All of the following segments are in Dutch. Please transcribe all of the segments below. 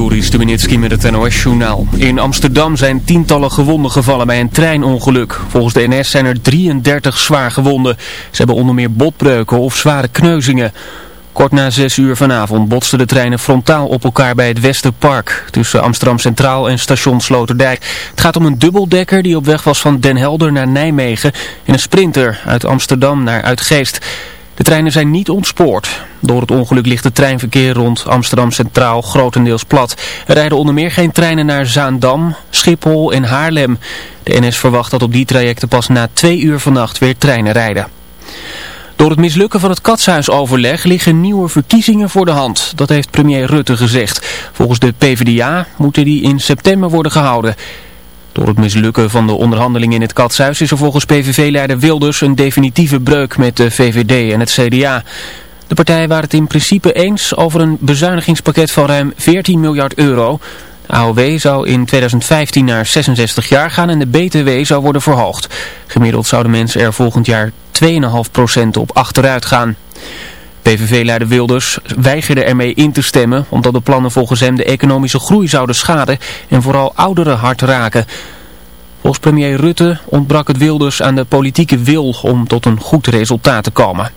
Joris Stubenitski met het NOS-journaal. In Amsterdam zijn tientallen gewonden gevallen bij een treinongeluk. Volgens de NS zijn er 33 zwaar gewonden. Ze hebben onder meer botbreuken of zware kneuzingen. Kort na 6 uur vanavond botsten de treinen frontaal op elkaar bij het Westerpark. Tussen Amsterdam Centraal en station Sloterdijk. Het gaat om een dubbeldekker die op weg was van Den Helder naar Nijmegen. En een sprinter uit Amsterdam naar Uitgeest. De treinen zijn niet ontspoord. Door het ongeluk ligt het treinverkeer rond Amsterdam Centraal grotendeels plat. Er rijden onder meer geen treinen naar Zaandam, Schiphol en Haarlem. De NS verwacht dat op die trajecten pas na twee uur vannacht weer treinen rijden. Door het mislukken van het katshuisoverleg liggen nieuwe verkiezingen voor de hand. Dat heeft premier Rutte gezegd. Volgens de PvdA moeten die in september worden gehouden. Door het mislukken van de onderhandelingen in het katshuis is er volgens PVV-leider Wilders een definitieve breuk met de VVD en het CDA. De partijen waren het in principe eens over een bezuinigingspakket van ruim 14 miljard euro. De AOW zou in 2015 naar 66 jaar gaan en de BTW zou worden verhoogd. Gemiddeld zouden mensen er volgend jaar 2,5% op achteruit gaan. PVV-leider Wilders weigerde ermee in te stemmen omdat de plannen volgens hem de economische groei zouden schaden en vooral ouderen hard raken. Volgens premier Rutte ontbrak het Wilders aan de politieke wil om tot een goed resultaat te komen.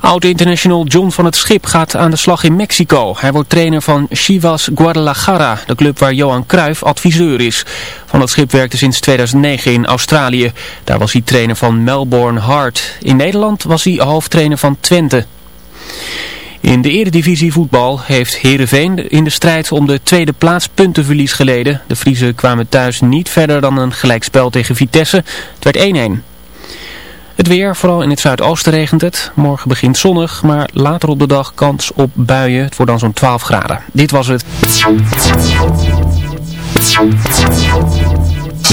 Oud-international John van het Schip gaat aan de slag in Mexico. Hij wordt trainer van Chivas Guadalajara, de club waar Johan Cruijff adviseur is. Van het Schip werkte sinds 2009 in Australië. Daar was hij trainer van Melbourne Heart. In Nederland was hij hoofdtrainer van Twente. In de eredivisie voetbal heeft Heerenveen in de strijd om de tweede plaats puntenverlies geleden. De Friese kwamen thuis niet verder dan een gelijkspel tegen Vitesse. Het werd 1-1. Het weer, vooral in het zuidoosten regent het. Morgen begint zonnig, maar later op de dag kans op buien. Het wordt dan zo'n 12 graden. Dit was het.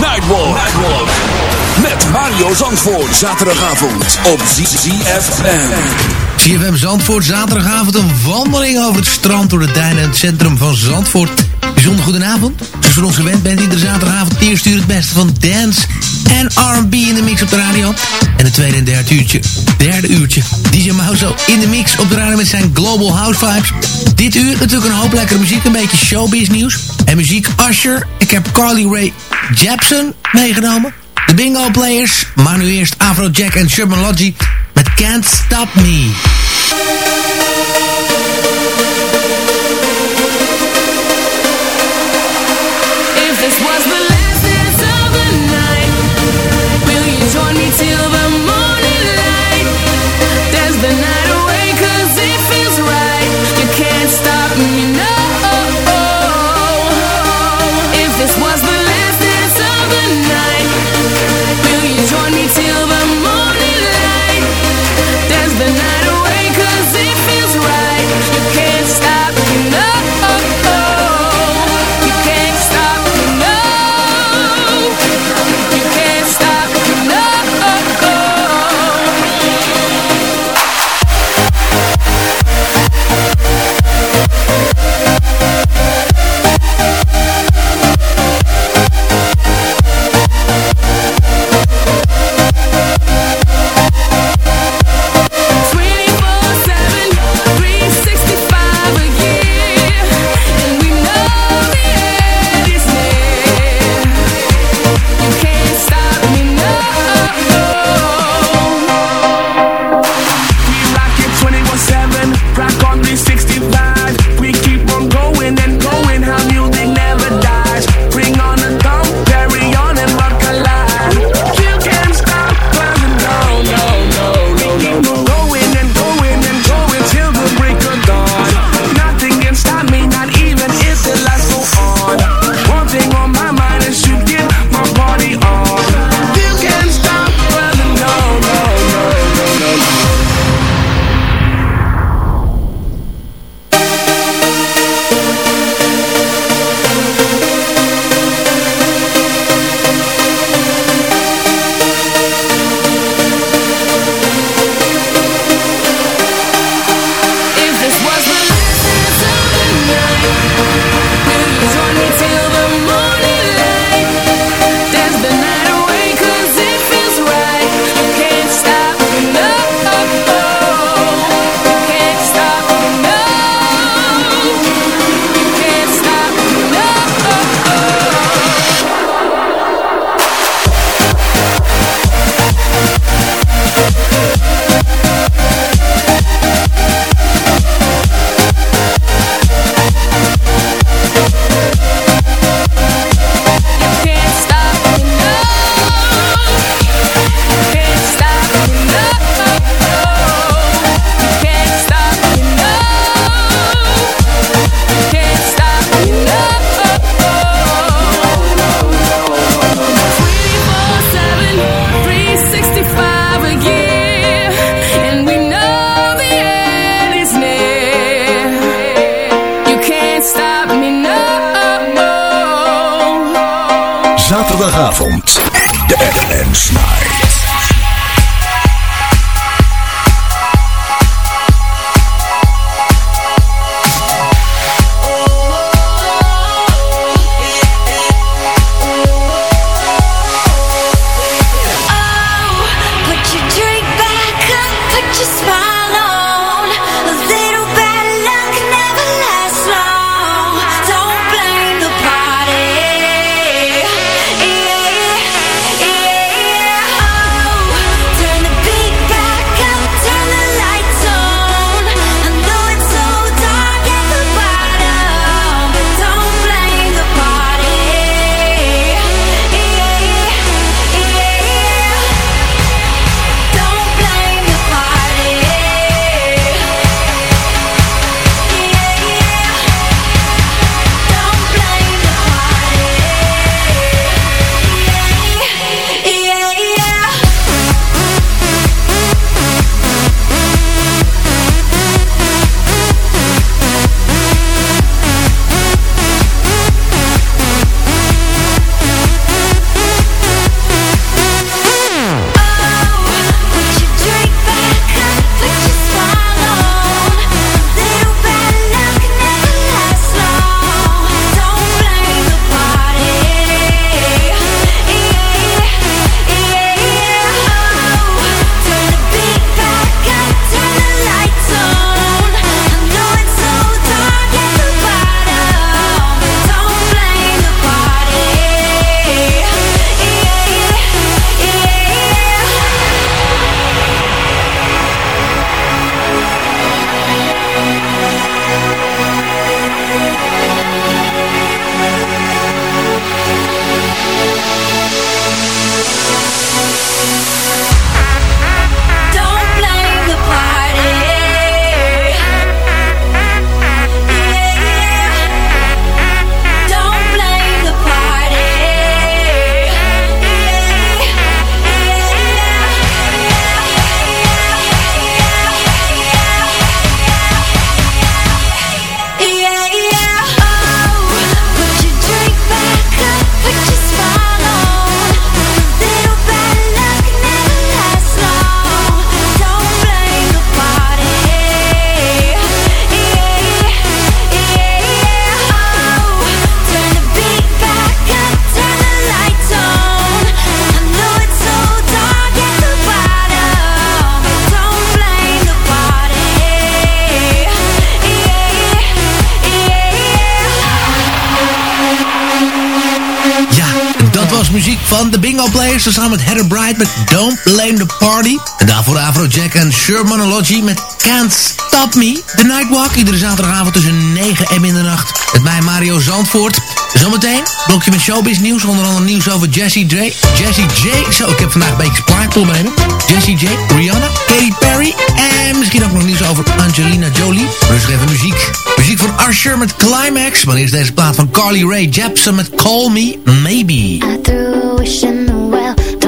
Nightwalk. Met Mario Zandvoort. Zaterdagavond op ZFM. CFM Zandvoort, zaterdagavond een wandeling over het strand door de duinen en het centrum van Zandvoort. Bijzonder goedenavond. Zoals voor ons gewend bent, iedere zaterdagavond eerst uur het beste van dance en R&B in de mix op de radio. En het tweede en derde uurtje, derde uurtje, DJ Mauso in de mix op de radio met zijn Global House Vibes. Dit uur natuurlijk een hoop lekkere muziek, een beetje showbiz nieuws. En muziek Usher, ik heb Carly Rae Jepsen meegenomen. De Bingo Players, maar nu eerst Afrojack en Sherman Logie met Can't Stop Me. This was Players samen met Heather Bright but Don't Blame the Party. En daarvoor Afrojack en Shermanology met Can't Help Me. The Nightwalk, iedere zaterdagavond tussen 9 en middernacht. Met mij Mario Zandvoort. Zometeen, blokje met showbiz nieuws. Onder andere nieuws over Jessie J. Jessie J. Zo, ik heb vandaag een beetje spraakproblemen. Jessie J, Rihanna, Katy Perry. En misschien ook nog nieuws over Angelina Jolie. We even muziek. Muziek van Usher met Climax. Wanneer is deze plaat van Carly Rae Jepsen met Call Me Maybe. I threw a wish in the well.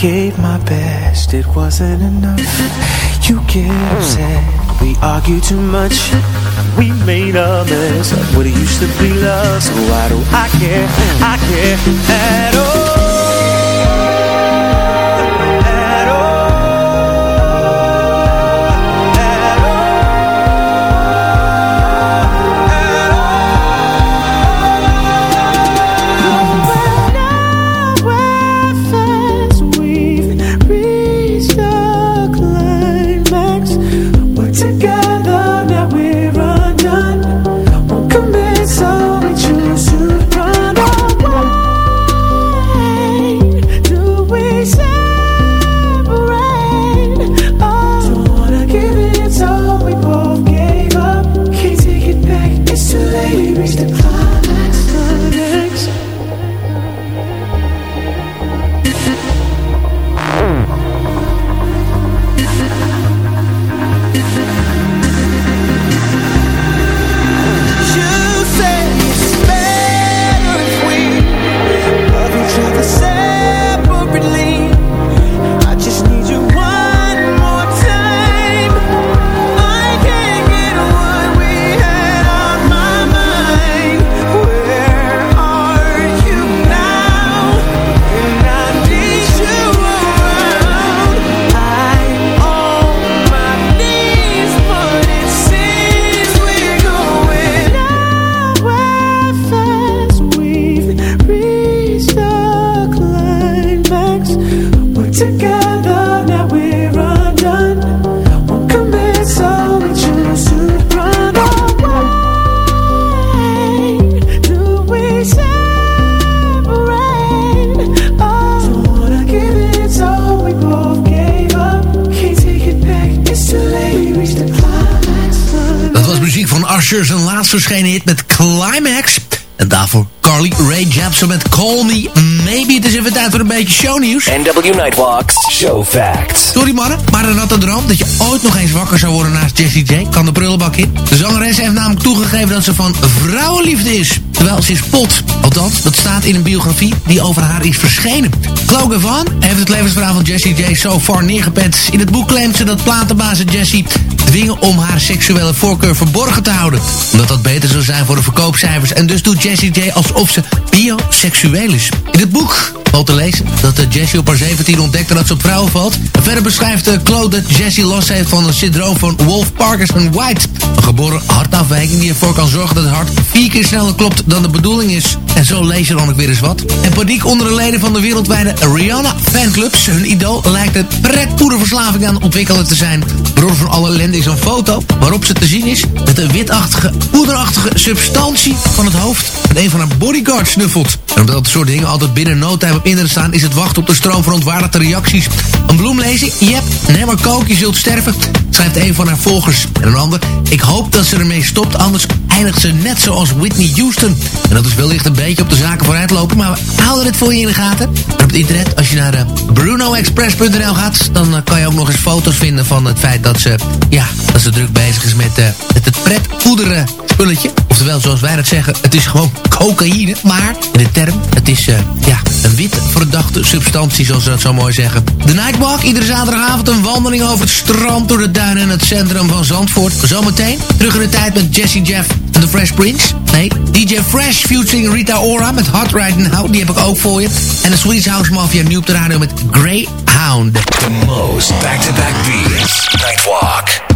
gave my best, it wasn't enough. You get upset, we argue too much. We made a mess of what used to be love So why do I care, I care at all. verschenen hit met Climax. En daarvoor Carly Ray Jepsen met Call Me Maybe. Het is even tijd voor een beetje shownieuws. NW Nightwalks Show Facts. Sorry mannen, maar dan had de droom dat je ooit nog eens wakker zou worden naast Jessie J. Kan de prullenbak in. De zangeres heeft namelijk toegegeven dat ze van vrouwenliefde is. Terwijl ze is pot. Althans, dat staat in een biografie die over haar is verschenen. Chloe Van heeft het levensverhaal van Jessie J. so far neergepet. In het boek claimt ze dat platenbazen Jessie dwingen om haar seksuele voorkeur verborgen te houden. Omdat dat beter zou zijn voor de verkoopcijfers. En dus doet Jessie J alsof ze bioseksueel is. In het boek valt te lezen dat de Jessie op haar 17 ontdekte dat ze op vrouwen valt. verder beschrijft de Claude dat Jessie last heeft van een syndroom van Wolf Parkinson White. Een geboren hartafwijking die ervoor kan zorgen dat het hart vier keer sneller klopt dan de bedoeling is. En zo lees je dan ook weer eens wat. En paniek onder de leden van de wereldwijde Rihanna fanclubs. Hun idool lijkt een pretpoederverslaving aan ontwikkelen te zijn. Bron van alle ellende is een foto waarop ze te zien is met een witachtige, poederachtige substantie van het hoofd. En een van haar bodyguards snuffelt. En omdat dat soort dingen altijd binnen no time op internet staan... is het wachten op de stroom verontwaardigde reacties. Een bloemlezing? Yep, neem maar kook, je zult sterven. Schrijft een van haar volgers. En een ander, ik hoop dat ze ermee stopt, anders eindigt ze net zoals Whitney Houston. En dat is wellicht een beetje op de zaken vooruit lopen, maar we houden het voor je in de gaten. En op het internet, als je naar uh, brunoexpress.nl gaat, dan uh, kan je ook nog eens foto's vinden van het feit dat ze, ja, dat ze druk bezig is met, uh, met het pretpoederen spulletje. Oftewel, zoals wij dat zeggen, het is gewoon cocaïne. Maar in de term, het is uh, ja, een wit verdachte substantie, zoals ze dat zo mooi zeggen. De Nightwalk, iedere zaterdagavond een wandeling over het strand... door de duinen en het centrum van Zandvoort. Zometeen terug in de tijd met Jesse Jeff en The Fresh Prince. Nee, DJ Fresh featuring Rita Ora met Hot Right Now. Die heb ik ook voor je. En de Swedish House Mafia nu op de radio met Greyhound. The most back-to-back beats. Nightwalk.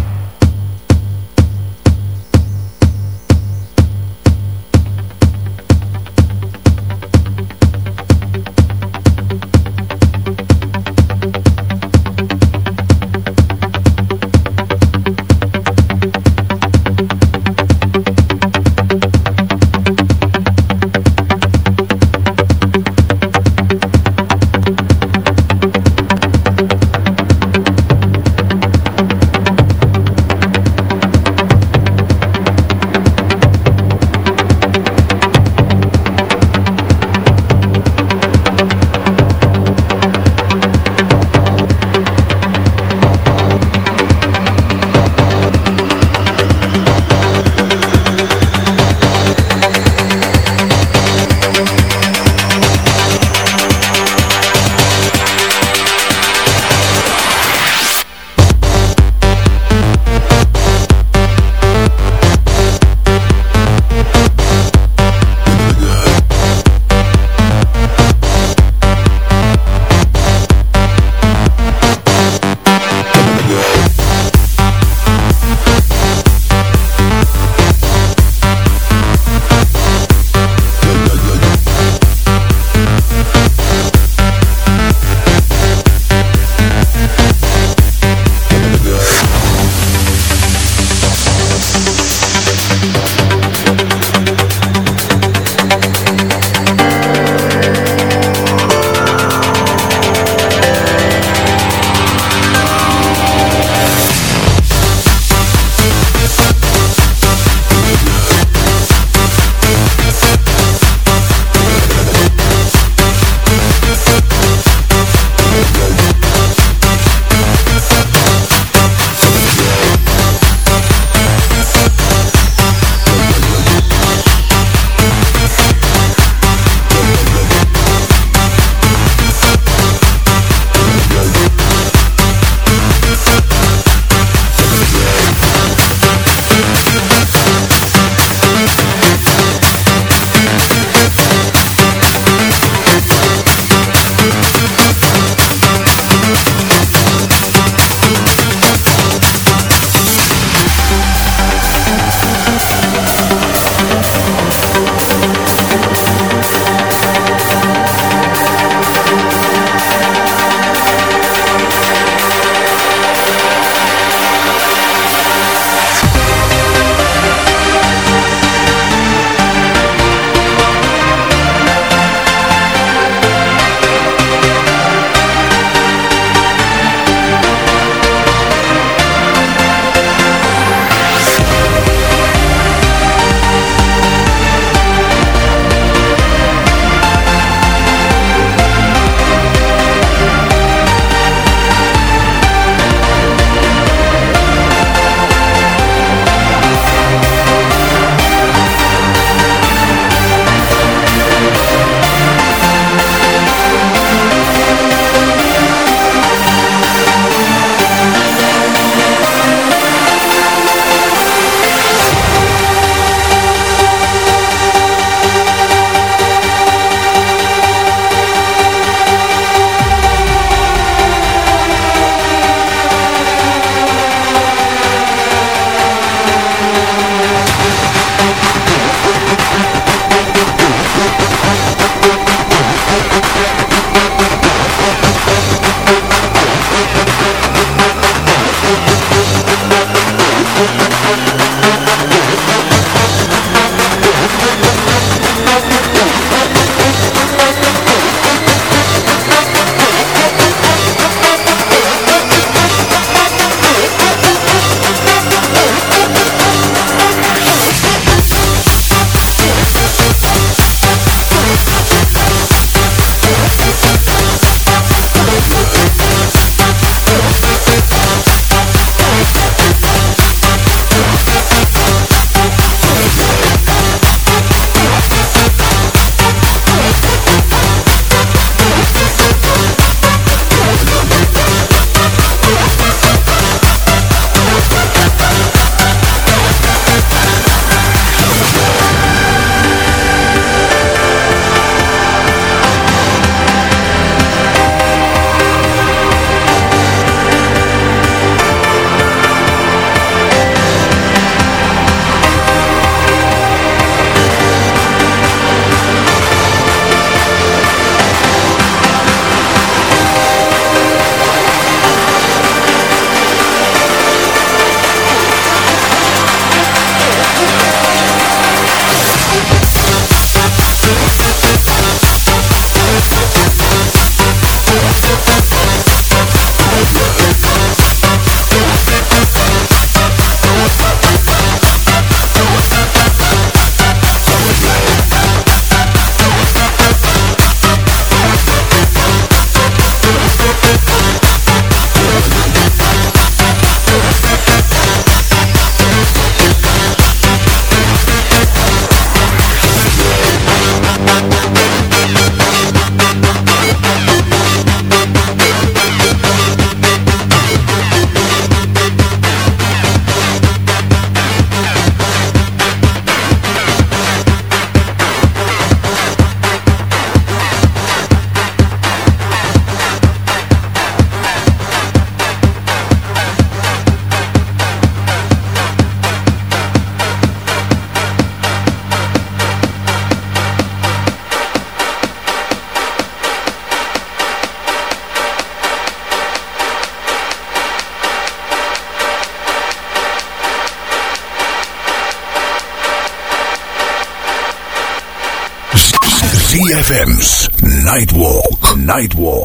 ZFM's Nightwalk. Nightwalk.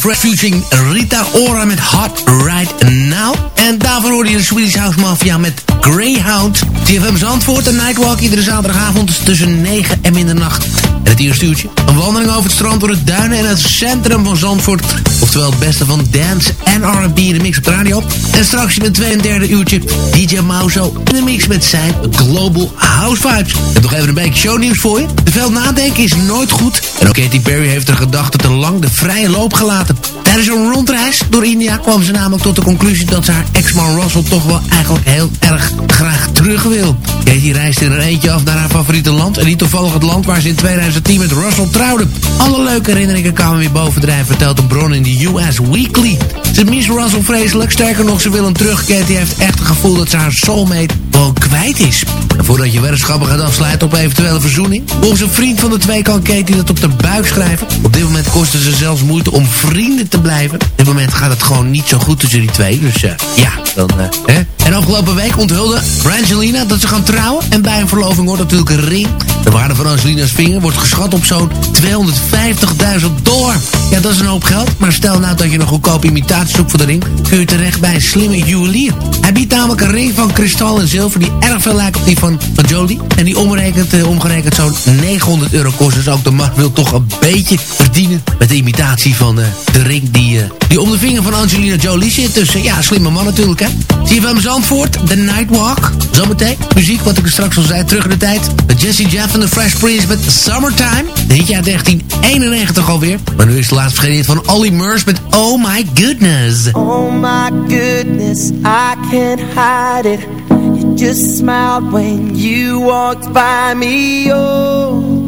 Fresh Rita Ora met Hot Right Now. En daarvoor hoorde je de Swedish House Mafia met Greyhound. TFM Zandvoort en Nightwalk iedere zaterdagavond tussen 9 en middernacht. En het eerste uurtje. Een wandeling over het strand door het duinen en het centrum van Zandvoort. Oftewel het beste van dance en R&B in de mix op de radio. En straks in het tweede en derde uurtje DJ Mauzo in de mix met zijn Global House Vibes. En nog even een beetje shownieuws voor je. Te veel nadenken is nooit goed. En ook Katy Perry heeft haar gedachten te lang de vrije loop gelaten. Tijdens een rondreis door India kwam ze namelijk tot de conclusie dat ze haar ex-man Russell toch wel eigenlijk heel erg graag terug wil. Katy reisde in een eentje af naar haar favoriete land en niet toevallig het land waar ze in 2010 met Russell trouwde. Alle leuke herinneringen kwamen weer bovendrijven, vertelt een bron in de US Weekly. Ze mist Russell vreselijk, sterker nog, ze wil hem terug. Katy heeft echt het gevoel dat ze haar soulmate gewoon kwijt is. En voordat je weddenschappen gaat afsluiten op eventuele verzoening... volgens een vriend van de twee kan Katie dat op de buik schrijven. Op dit moment kost het ze zelfs moeite om vrienden te blijven. Op dit moment gaat het gewoon niet zo goed tussen die twee. Dus eh, ja, dan... eh, hè? En afgelopen week onthulde Brangelina dat ze gaan trouwen. En bij een verloving wordt natuurlijk een ring. De waarde van Angelina's vinger wordt geschat op zo'n 250.000 dollar. Ja, dat is een hoop geld. Maar stel nou dat je een goedkope imitatie zoekt voor de ring... kun je terecht bij een slimme juwelier. Hij biedt namelijk een ring van kristal en zilver... die erg veel lijkt op die van, van Jolie. En die omgerekend, eh, omgerekend zo'n 900 euro kost. Dus ook de man wil toch een beetje verdienen... met de imitatie van eh, de ring die, eh, die om de vinger van Angelina Jolie zit. Dus ja, slimme man natuurlijk, hè. Zie je van Zandvoort, The Nightwalk. Zometeen, muziek, wat ik er straks al zei, terug in de tijd. Met Jesse Jeff en de Fresh Prince met Summertime. Dit jaar 1991 alweer. Maar nu is de laatste verschenen van Ollie Murs met Oh My Goodness. Oh my goodness, I can't hide it. You just smiled when you walked by me. Oh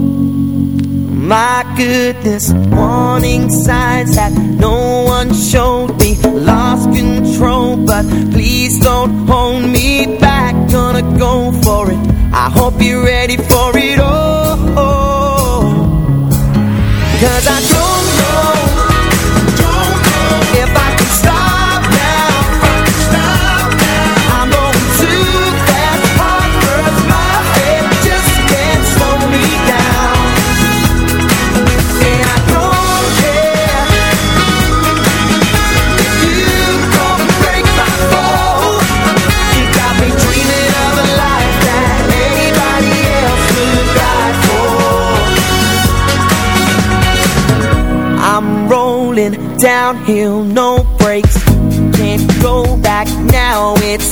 my goodness, warning signs that no one showed me. Lost control, but please don't hold me back. Gonna go for it. I hope you're ready for it all. Cause I downhill, no brakes. Can't go back now, it's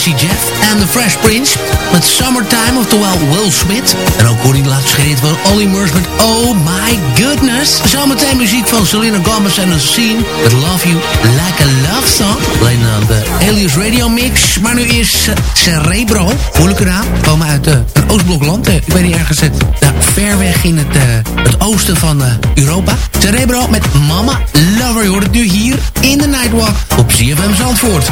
eh, Jesse Jeff en The Fresh Prince. Met Summertime, oftewel Will Smith. En ook hoor ik laatst geschreven van Olly Murs met Oh My Goodness. Zometeen muziek van Selena Gomez en The Scene. Met Love You Like a Love Song. Alleen aan de Alias Radio Mix. Maar nu is eh, Cerebro. Moeilijke naam. Komen uit eh, een Oostblokland. Eh, ik weet niet ergens ver weg in het, eh, het oosten van eh, Europa. Cerebro met Mama Lover. Je hoort het nu hier in de Nightwalk op CFM Zandvoort.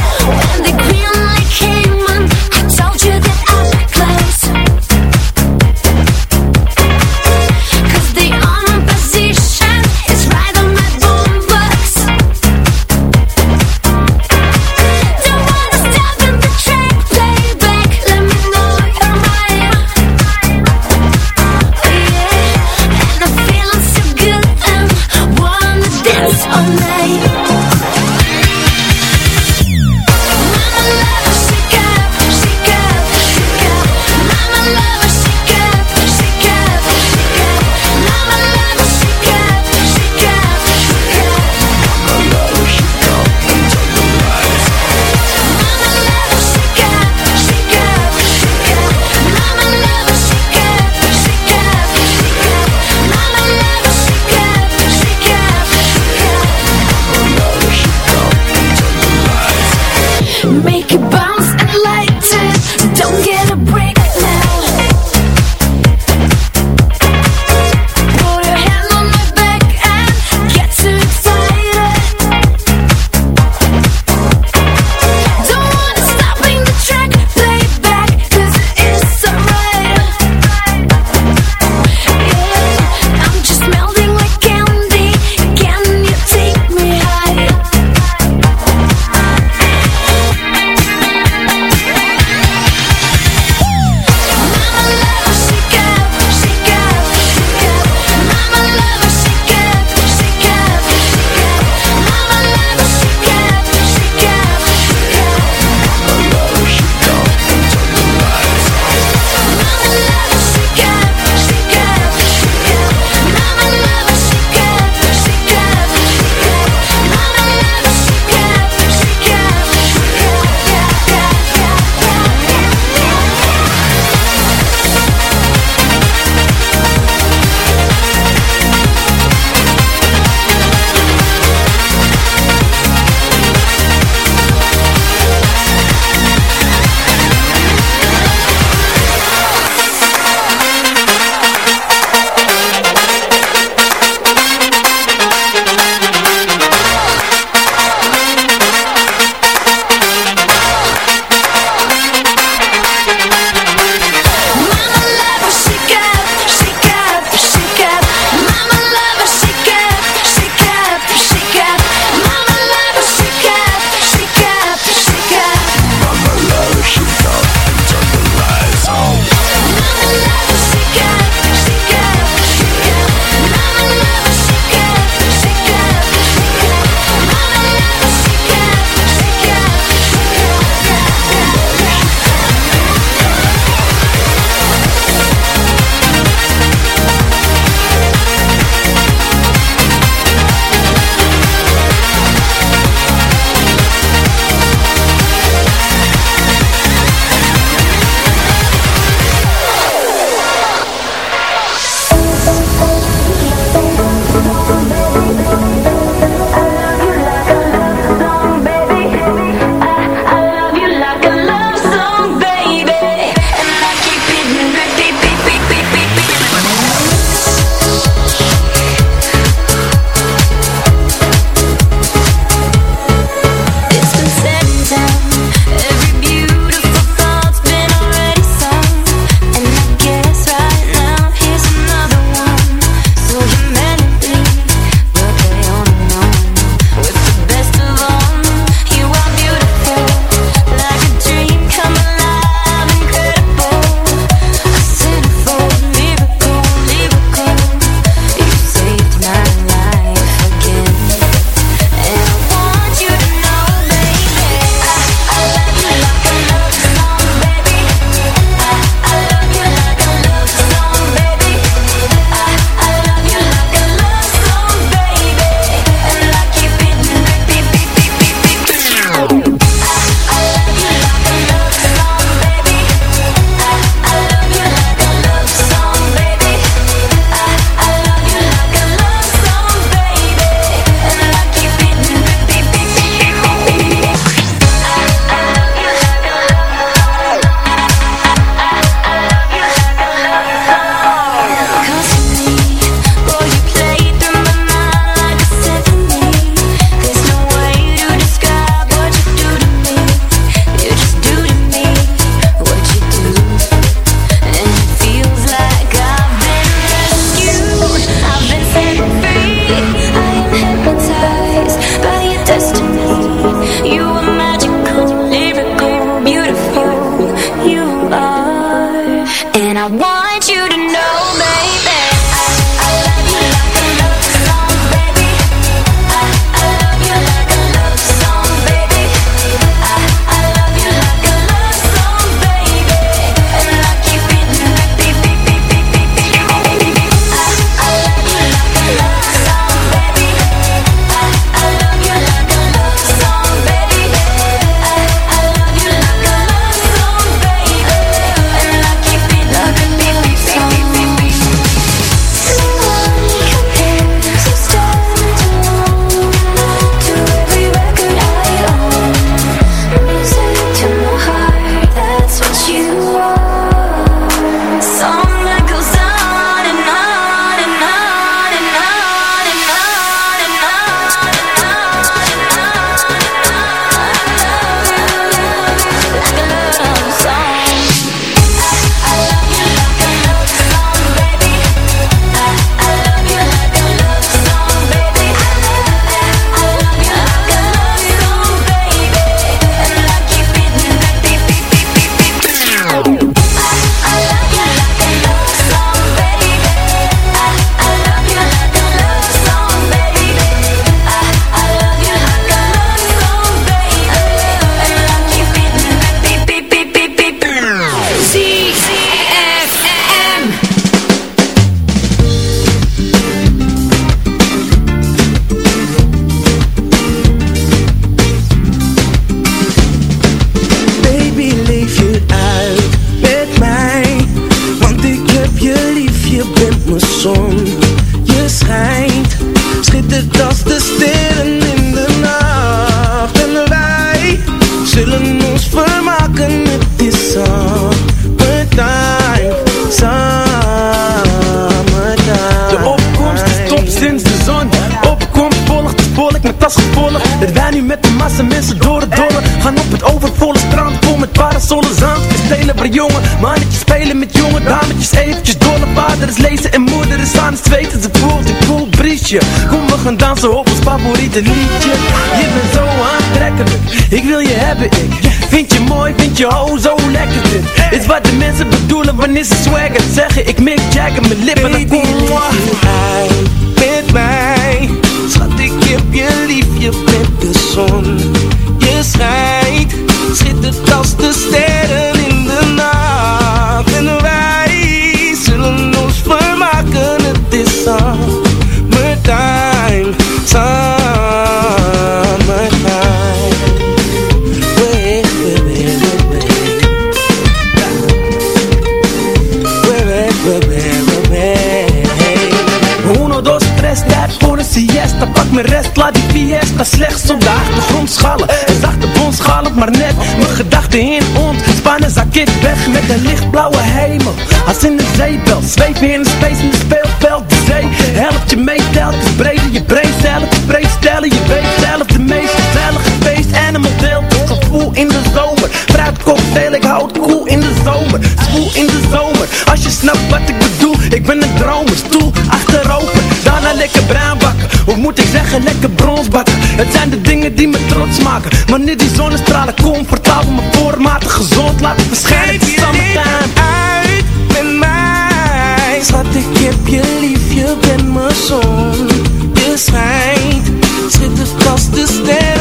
liedje, liedje best voor een siesta. Pak mijn rest, laat die fiesta slechts op de achtergrond schallen. En zachte bron schallen, maar net mijn gedachten in ontspannen Zak ik weg met een lichtblauwe hemel. Als in de zeebel, Zweef in een space in de speelveld. De zee helpt je mee telkens Je brein zelf, breed stellen, je weet zelf de meeste in de zomer. Fruitcocktail, ik houd koel in de zomer. Spoel in de zomer. Als je snapt wat ik bedoel Ik ben een dromer, stoel achterover Daarna lekker bruin bakken. Hoe moet ik zeggen, lekker brons bakken? Het zijn de dingen die me trots maken. Wanneer die zonnestralen comfortabel Mijn voormatig gezond laten verschijnen. Kijk je uit met mij? Schat, ik heb je lief, je bent mijn zon. Je schijnt zit de de stem.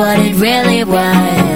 what it really was.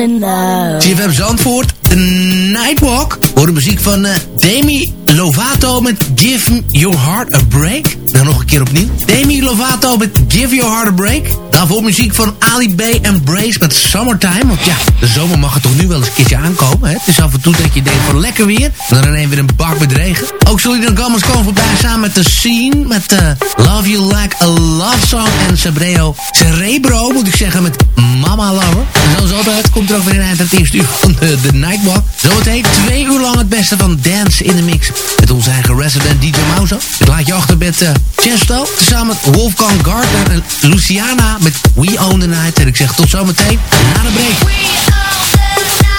In love. CFM Zandvoort, The Nightwalk. Voor de muziek van uh, Demi Lovato met Give Your Heart a Break. Nou, nog een keer opnieuw. Demi Lovato met Give Your Heart a Break. Daarvoor muziek van Ali B Brace met Summertime. Want ja, de zomer mag er toch nu wel eens een keertje aankomen. Hè? Het is af en toe dat je denkt van lekker weer. En dan ineens weer een bak met regen. Ook Solidan Gammers komen voorbij samen met The Scene. Met uh, Love You Like a Love Song. En Cebreo. Cerebro moet ik zeggen met Mama Lover. En zoals altijd komt er ook weer een eind het eerste uur van de, de Nightwalk. Zometeen twee uur lang het beste van dance in de mix. Met onze eigen resident DJ Mauzo. Ik laat je achter met uh, Chesto. Samen met Wolfgang Gardner en Luciana met We Own the Night. En ik zeg tot zometeen na de break.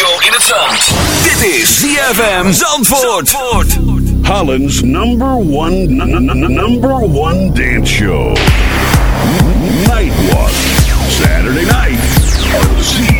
radio in het zand. Dit is ZFM Zandvoort. Zandvoort. Holland's number one, number one dance show. Nightwalk. Saturday night.